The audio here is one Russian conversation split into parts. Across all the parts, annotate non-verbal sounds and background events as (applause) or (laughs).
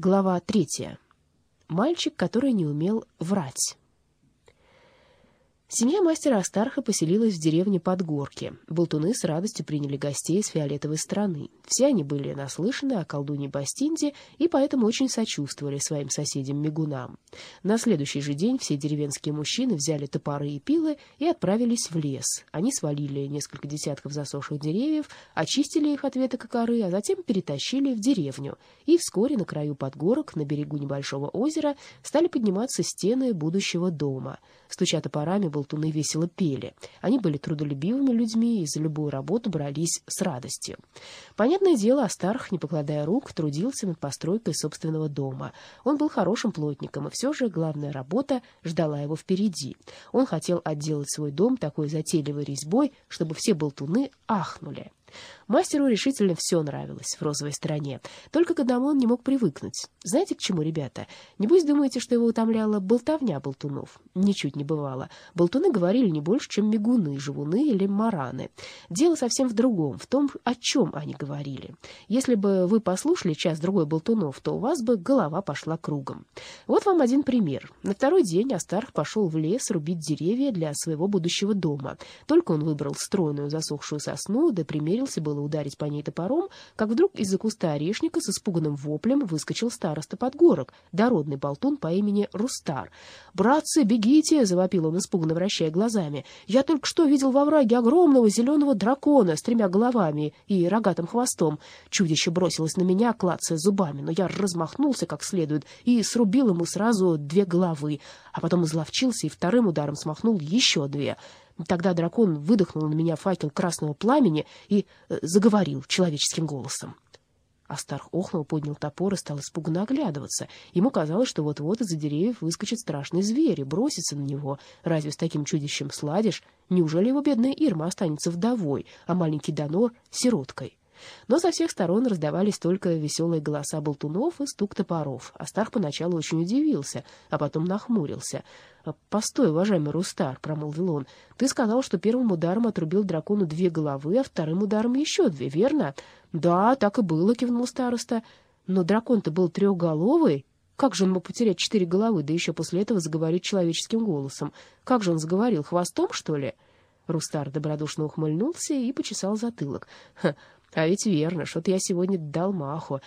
Глава третья. Мальчик, который не умел врать. Семья мастера Астарха поселилась в деревне Подгорки. Болтуны с радостью приняли гостей из фиолетовой страны. Все они были наслышаны о колдуне Бастинде и поэтому очень сочувствовали своим соседям-мигунам. На следующий же день все деревенские мужчины взяли топоры и пилы и отправились в лес. Они свалили несколько десятков засохших деревьев, очистили их от веток и коры, а затем перетащили в деревню. И вскоре на краю Подгорок, на берегу небольшого озера, стали подниматься стены будущего дома. Стуча топорами, болтуны весело пели. Они были трудолюбивыми людьми и за любую работу брались с радостью. Понятное дело, Астарх, не покладая рук, трудился над постройкой собственного дома. Он был хорошим плотником, и все же главная работа ждала его впереди. Он хотел отделать свой дом такой затейливой резьбой, чтобы все болтуны ахнули. Мастеру решительно все нравилось в розовой стране. Только к одному он не мог привыкнуть. Знаете, к чему, ребята? Небось, думаете, что его утомляла болтовня болтунов? Ничуть не бывало. Болтуны говорили не больше, чем мигуны, живуны или мараны. Дело совсем в другом, в том, о чем они говорили. Если бы вы послушали час-другой болтунов, то у вас бы голова пошла кругом. Вот вам один пример. На второй день Астарх пошел в лес рубить деревья для своего будущего дома. Только он выбрал стройную засохшую сосну, да примерился было ударить по ней топором, как вдруг из-за куста орешника с испуганным воплем выскочил староста Подгорок, дородный болтун по имени Рустар. «Братцы, бегите!» — завопил он, испуганно вращая глазами. «Я только что видел во враге огромного зеленого дракона с тремя головами и рогатым хвостом. Чудище бросилось на меня, клацая зубами, но я размахнулся как следует и срубил ему сразу две головы, а потом изловчился и вторым ударом смахнул еще две». Тогда дракон выдохнул на меня факел красного пламени и э, заговорил человеческим голосом. Астарх охнул, поднял топор и стал испуганно оглядываться. Ему казалось, что вот-вот из-за деревьев выскочит страшный зверь и бросится на него. Разве с таким чудищем сладишь? Неужели его бедная Ирма останется вдовой, а маленький Донор — сироткой? Но со всех сторон раздавались только веселые голоса болтунов и стук топоров. Астарх поначалу очень удивился, а потом нахмурился. «А, — Постой, уважаемый Рустар, — промолвил он, — ты сказал, что первым ударом отрубил дракону две головы, а вторым ударом еще две, верно? — Да, так и было, — кивнул староста. — Но дракон-то был трехголовый. Как же он мог потерять четыре головы, да еще после этого заговорить человеческим голосом? Как же он заговорил, хвостом, что ли? Рустар добродушно ухмыльнулся и почесал затылок. А ведь верно, что-то я сегодня дал маху.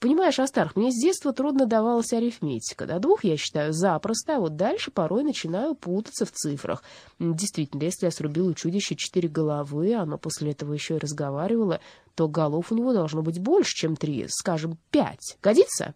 Понимаешь, Астарх, мне с детства трудно давалась арифметика. До двух я считаю запросто, а вот дальше порой начинаю путаться в цифрах. Действительно, если я срубил у чудища четыре головы, оно после этого еще и разговаривало, то голов у него должно быть больше, чем три, скажем, пять. Годится?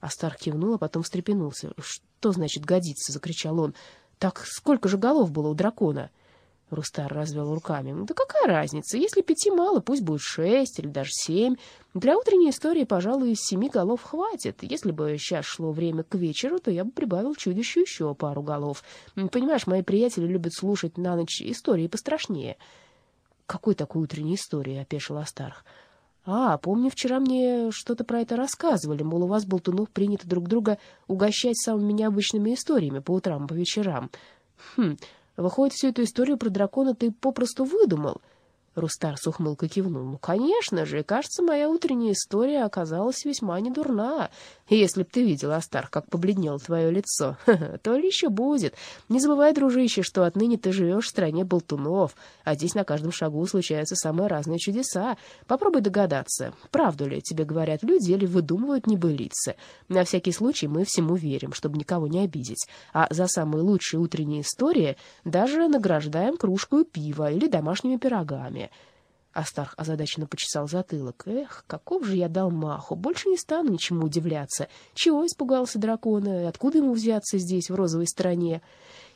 Астарх кивнул, а потом встрепенулся. «Что значит годится?» — закричал он. «Так сколько же голов было у дракона?» Рустар развел руками. «Да какая разница? Если пяти мало, пусть будет шесть или даже семь. Для утренней истории, пожалуй, семи голов хватит. Если бы сейчас шло время к вечеру, то я бы прибавил чудищу еще пару голов. Понимаешь, мои приятели любят слушать на ночь истории пострашнее». «Какой такой утренней истории?» — опешил Астарх. «А, помню, вчера мне что-то про это рассказывали, мол, у вас, болтунов, принято друг друга угощать самыми необычными историями по утрам, по вечерам. Хм, Выходит, всю эту историю про дракона ты попросту выдумал?» Рустар с ухмылкой кивнул. «Ну, конечно же, кажется, моя утренняя история оказалась весьма недурна. Если б ты видел, Астар, как побледнело твое лицо, (laughs) то ли еще будет. Не забывай, дружище, что отныне ты живешь в стране болтунов, а здесь на каждом шагу случаются самые разные чудеса. Попробуй догадаться, правду ли тебе говорят люди или выдумывают небылицы. На всякий случай мы всему верим, чтобы никого не обидеть. А за самые лучшие утренние истории даже награждаем кружку пива или домашними пирогами. Астарх озадаченно почесал затылок. «Эх, каков же я дал маху! Больше не стану ничему удивляться. Чего испугался дракона? Откуда ему взяться здесь, в розовой стране?»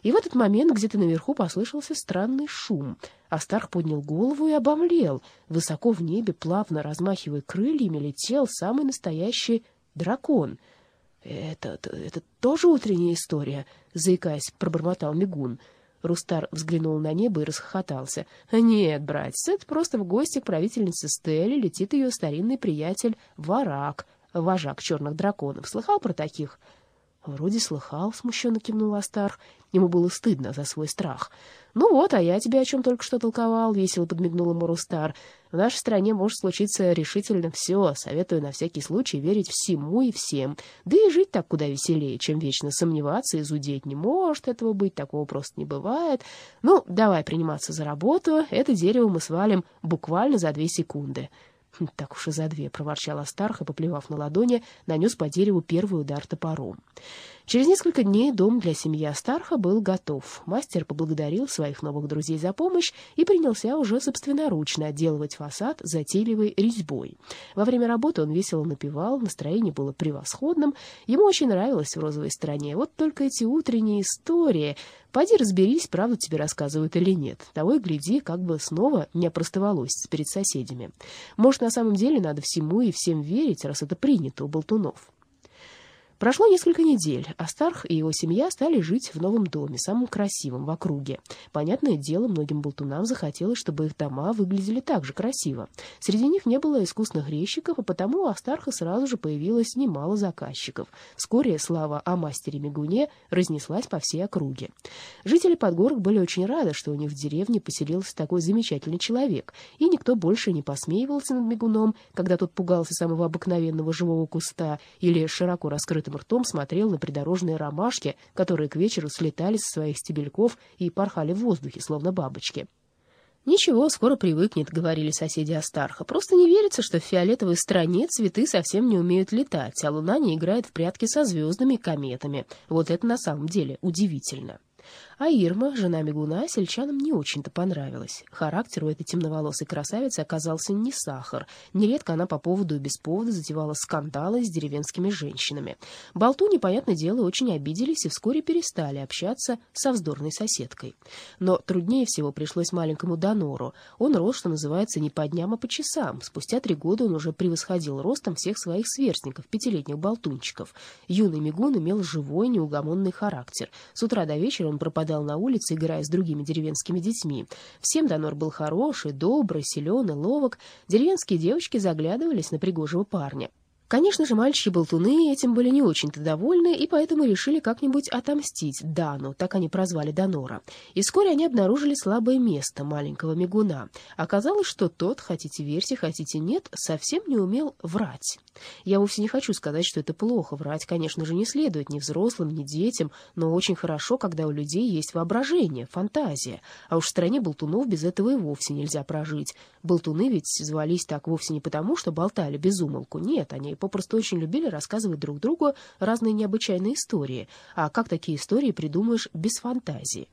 И в этот момент где-то наверху послышался странный шум. Астарх поднял голову и обомлел. Высоко в небе, плавно размахивая крыльями, летел самый настоящий дракон. «Это, это, тоже утренняя история?» — заикаясь, пробормотал Мигун. — Рустар взглянул на небо и расхохотался. «Нет, братец, это просто в гости к правительнице Стелли летит ее старинный приятель Варак, вожак черных драконов. Слыхал про таких?» «Вроде слыхал», — смущенно кивнул Астар. Ему было стыдно за свой страх. «Ну вот, а я тебе о чем только что толковал», — весело подмигнул ему Рустар. В нашей стране может случиться решительно все. Советую на всякий случай верить всему и всем. Да и жить так куда веселее, чем вечно сомневаться и зудеть. Не может этого быть, такого просто не бывает. Ну, давай приниматься за работу. Это дерево мы свалим буквально за две секунды. «Хм, «Так уж и за две», — проворчал Астарх и, поплевав на ладони, нанес по дереву первый удар топором. Через несколько дней дом для семьи Астарха был готов. Мастер поблагодарил своих новых друзей за помощь и принялся уже собственноручно отделывать фасад затейливой резьбой. Во время работы он весело напевал, настроение было превосходным, ему очень нравилось в розовой стране. Вот только эти утренние истории... Пойди разберись, правду тебе рассказывают или нет. Того и гляди, как бы снова не опростоволоситься перед соседями. Может, на самом деле надо всему и всем верить, раз это принято у болтунов. Прошло несколько недель. Астарх и его семья стали жить в новом доме, самом красивом в округе. Понятное дело, многим болтунам захотелось, чтобы их дома выглядели так же красиво. Среди них не было искусных резчиков, а потому у Астарха сразу же появилось немало заказчиков. Вскоре слава о мастере Мигуне разнеслась по всей округе. Жители Подгорок были очень рады, что у них в деревне поселился такой замечательный человек, и никто больше не посмеивался над Мигуном, когда тот пугался самого обыкновенного живого куста или широко раскрытого открытым ртом смотрел на придорожные ромашки, которые к вечеру слетали со своих стебельков и порхали в воздухе, словно бабочки. «Ничего, скоро привыкнет», — говорили соседи Астарха. «Просто не верится, что в фиолетовой стране цветы совсем не умеют летать, а луна не играет в прятки со звездами и кометами. Вот это на самом деле удивительно». А Ирма, жена Мигуна, сельчанам не очень-то понравилась. Характер у этой темноволосой красавицы оказался не сахар. Нередко она по поводу и без повода затевала скандалы с деревенскими женщинами. Болту, непонятное дело, очень обиделись и вскоре перестали общаться со вздорной соседкой. Но труднее всего пришлось маленькому Донору. Он рос, что называется, не по дням, а по часам. Спустя три года он уже превосходил ростом всех своих сверстников, пятилетних болтунчиков. Юный Мигун имел живой, неугомонный характер. С утра до вечера он пропадал пропадал на улице, играя с другими деревенскими детьми. Всем Донор был хороший, добрый, силен и ловок. Деревенские девочки заглядывались на пригожего парня. Конечно же, мальчики-болтуны этим были не очень-то довольны, и поэтому решили как-нибудь отомстить Дану, так они прозвали Донора. И вскоре они обнаружили слабое место маленького мигуна. Оказалось, что тот, хотите верьте, хотите нет, совсем не умел врать. Я вовсе не хочу сказать, что это плохо. Врать, конечно же, не следует ни взрослым, ни детям, но очень хорошо, когда у людей есть воображение, фантазия. А уж в стране болтунов без этого и вовсе нельзя прожить. Болтуны ведь звались так вовсе не потому, что болтали без умолку. Нет, они попросту очень любили рассказывать друг другу разные необычайные истории. А как такие истории придумаешь без фантазии?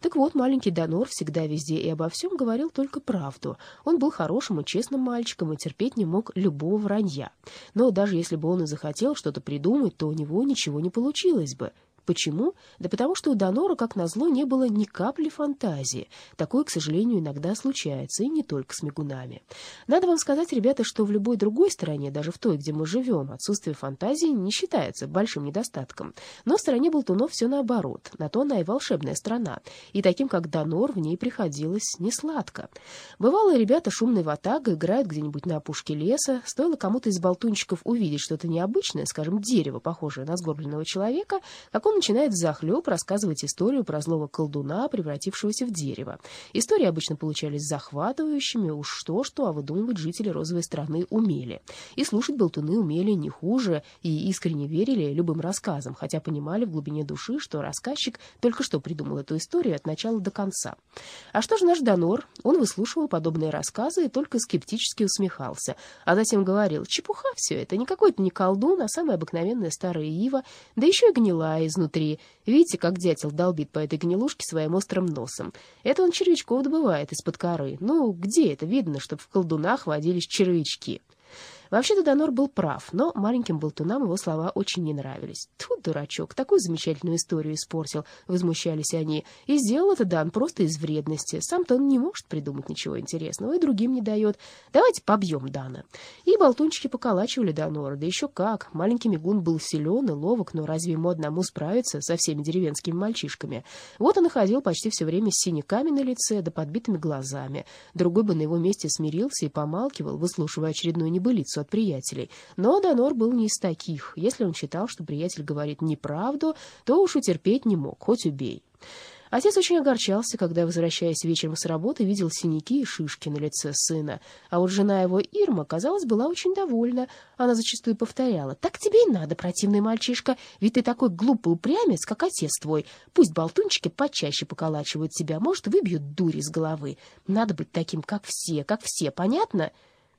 Так вот, маленький Донор всегда везде и обо всем говорил только правду. Он был хорошим и честным мальчиком и терпеть не мог любого вранья. Но даже если бы он и захотел что-то придумать, то у него ничего не получилось бы. Почему? Да потому что у Донора, как назло, не было ни капли фантазии. Такое, к сожалению, иногда случается, и не только с мигунами. Надо вам сказать, ребята, что в любой другой стране, даже в той, где мы живем, отсутствие фантазии не считается большим недостатком. Но в стране болтунов все наоборот. На то она и волшебная страна. И таким, как Донор, в ней приходилось несладко. Бывало, ребята шумной ватага играют где-нибудь на опушке леса. Стоило кому-то из болтунчиков увидеть что-то необычное, скажем, дерево, похожее на сгорбленного человека, как он начинает взахлеб рассказывать историю про злого колдуна, превратившегося в дерево. Истории обычно получались захватывающими, уж что-что, а выдумывать жители розовой страны умели. И слушать болтуны умели не хуже и искренне верили любым рассказам, хотя понимали в глубине души, что рассказчик только что придумал эту историю от начала до конца. А что же наш Донор? Он выслушивал подобные рассказы и только скептически усмехался, а затем говорил, чепуха все это, не какой-то не колдун, а самая обыкновенная старая ива, да еще и гнилая изнутри изнутри. Видите, как дятел долбит по этой гнилушке своим острым носом? Это он червячков добывает из-под коры. Ну, где это видно, чтобы в колдунах водились червячки?» Вообще-то Донор был прав, но маленьким болтунам его слова очень не нравились. Тут дурачок, такую замечательную историю испортил, возмущались они. И сделал это Дан просто из вредности. Сам-то он не может придумать ничего интересного и другим не дает. Давайте побьем Дана. И болтунчики поколачивали Донора, да еще как. Маленький мигун был силен и ловок, но разве ему одному справиться со всеми деревенскими мальчишками? Вот он и ходил почти все время с синяками на лице да подбитыми глазами. Другой бы на его месте смирился и помалкивал, выслушивая очередную небылицу от приятелей. Но Донор был не из таких. Если он считал, что приятель говорит неправду, то уж утерпеть не мог, хоть убей. Отец очень огорчался, когда, возвращаясь вечером с работы, видел синяки и шишки на лице сына. А вот жена его, Ирма, казалось, была очень довольна. Она зачастую повторяла, «Так тебе и надо, противный мальчишка, ведь ты такой глупый упрямец, как отец твой. Пусть болтунчики почаще поколачивают себя, может, выбьют дури из головы. Надо быть таким, как все, как все, понятно?»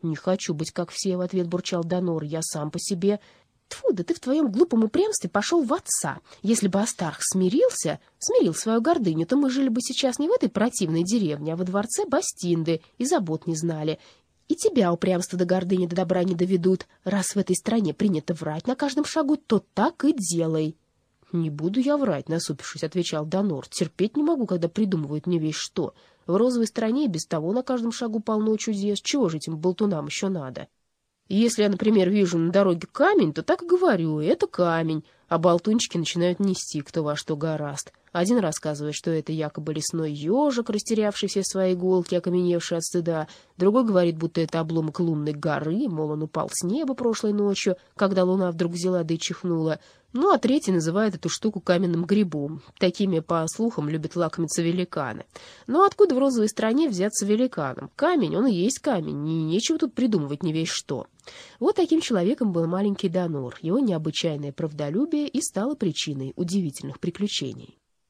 «Не хочу быть как все», — в ответ бурчал Донор, «я сам по себе». Тьфу, да ты в твоем глупом упрямстве пошел в отца. Если бы Астарх смирился, смирил свою гордыню, то мы жили бы сейчас не в этой противной деревне, а во дворце Бастинды и забот не знали. И тебя упрямство до гордыни до добра не доведут. Раз в этой стране принято врать на каждом шагу, то так и делай. — Не буду я врать, — насупившись, отвечал Донор. — Терпеть не могу, когда придумывают мне весь что. В розовой стране без того на каждом шагу полно чудес. Чего же этим болтунам еще надо? — если я, например, вижу на дороге камень, то так и говорю, это камень, а болтунчики начинают нести кто во что гораст. Один рассказывает, что это якобы лесной ежик, растерявший все свои иголки, окаменевший от стыда. Другой говорит, будто это обломок лунной горы, мол, он упал с неба прошлой ночью, когда луна вдруг взяла да и чихнула. Ну, а третий называет эту штуку каменным грибом. Такими, по слухам, любят лакомиться великаны. Но откуда в розовой стране взяться великаном? Камень, он и есть камень, и нечего тут придумывать не весь что. Вот таким человеком был маленький Донор. Его необычайное правдолюбие и стало причиной удивительных приключений.